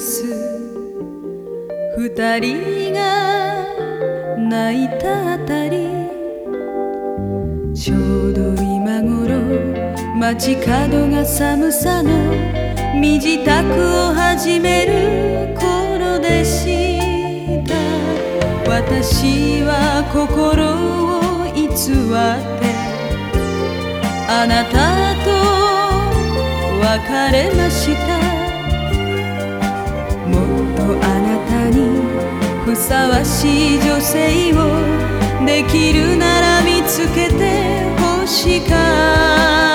す。二人が泣いたあたり。ちょうど今頃街角が寒さの身支度を始める頃でした。私は心を偽ってあなたと別れました。とあなたにふさわしい女性をできるなら見つけて欲しか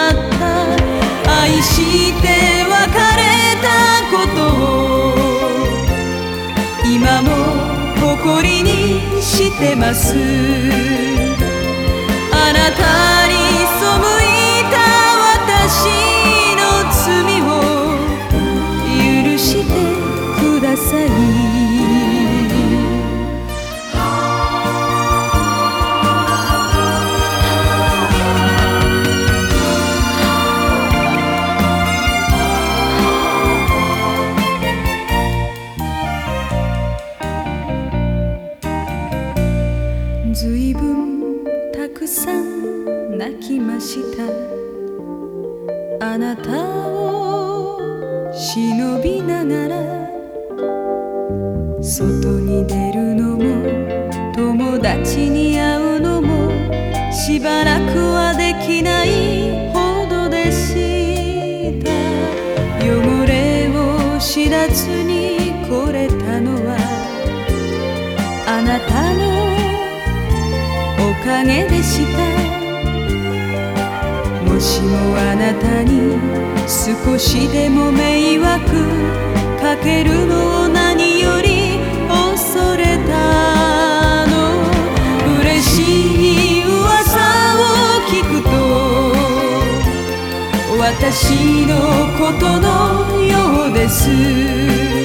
った。愛して別れたことを今も誇りにしてます。あなたに泣きました。あなたを忍びながら外に出るのも友達に会うのもしばらくはできないほどでした。汚れを知らずに来れたのはあなたのおかげでした。もしもあなたに少しでも迷惑かけるのを何より恐れたの。嬉しい噂を聞くと私のことのようです。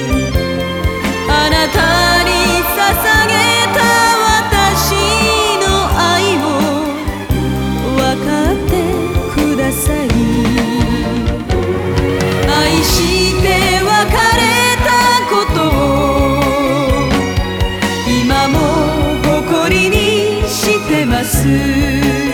ます。